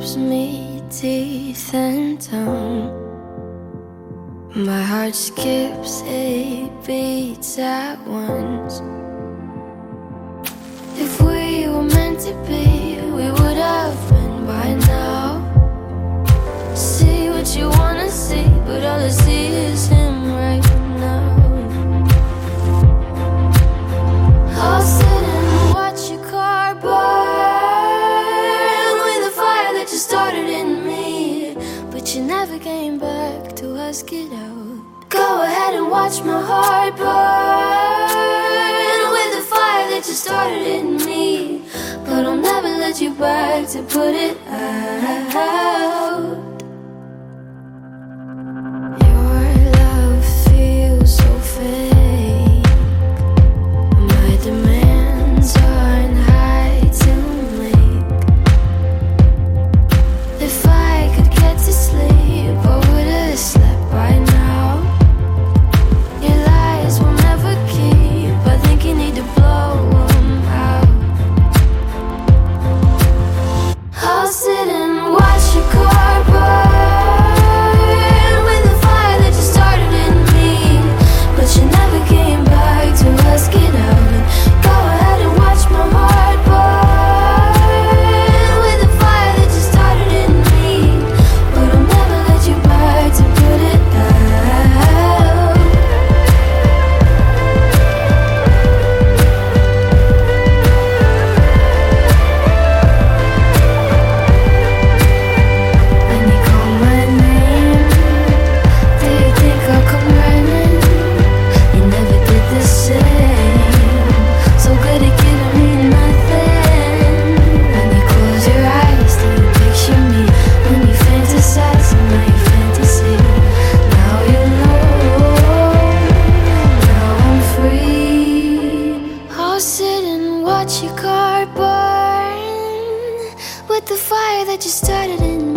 stops me teeth and tongue. My heart skips eight beats at once. She never came back to ask it out. Go ahead and watch my heart burn with the fire that you started in me. But I'll never let you back to put it out. with the fire that you started in.